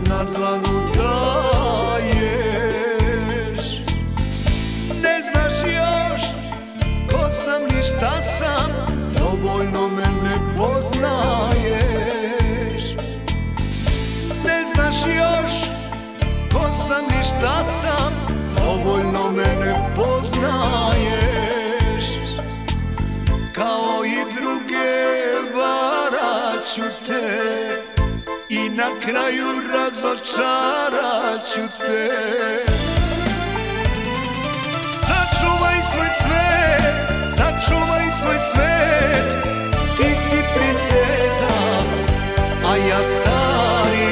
na dlanu daješ. Ne znaš još ko sam ni šta sam Dovoljno me ne poznaješ. Ne znaš još ko sam ni šta sam Dovoljno me ne poznaješ. Kraju razočarat ću te. Sačuvaj svoj cvet, sačuvaj svoj cvet. Ti si princeza, a ja stari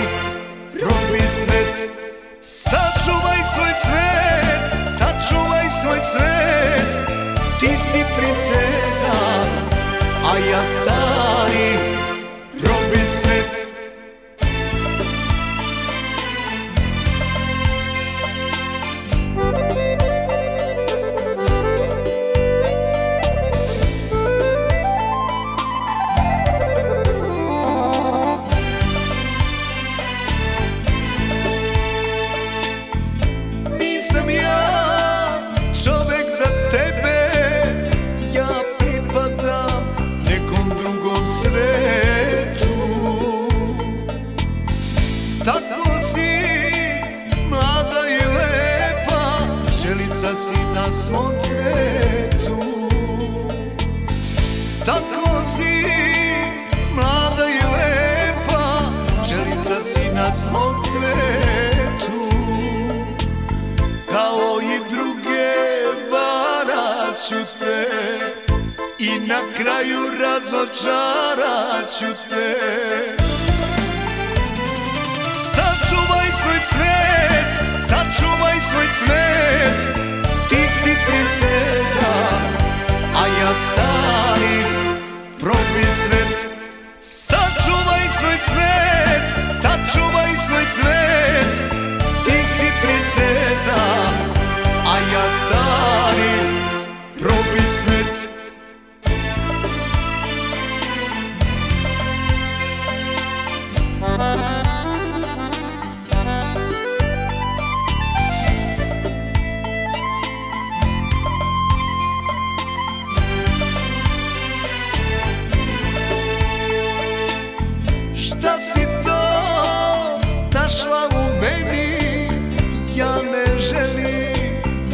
probi svet. Sačuvaj svoj cvet, sačuvaj svoj cvet. Ti si princeza, a ja stari probi svet svom cvetu. Tako si mlada i lepa Pčelica si na svom cvetu. Kao i druge varat ću te. I na kraju razočarat ću te. Sačuvaj svoj cvet, sačuvaj svoj cvet Ti si princeza, a ja stari probi svet. Sačuvaj svoj cvet, sačuvaj svoj cvet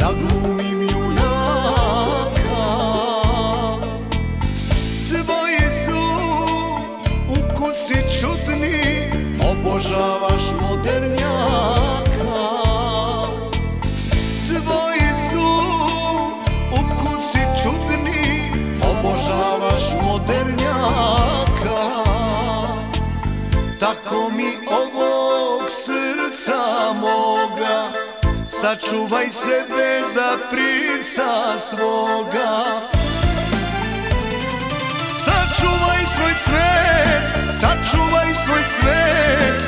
da glumim junaka. Tvoji su ukusi čudni Obožavaš modernjaka. Tvoji su ukusi čudni Obožavaš modernjaka. Tako mi ovog srca moga Sačuvaj sebe za princa svoga. Sačuvaj svoj cvet, sačuvaj svoj cvet.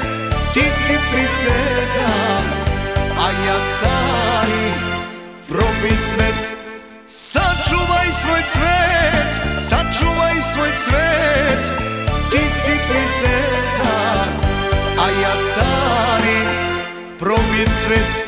Ti si princeza, a ja stari probi svet. Sačuvaj svoj cvet, sačuvaj svoj cvet. Ti si princeza, a ja stari probi svet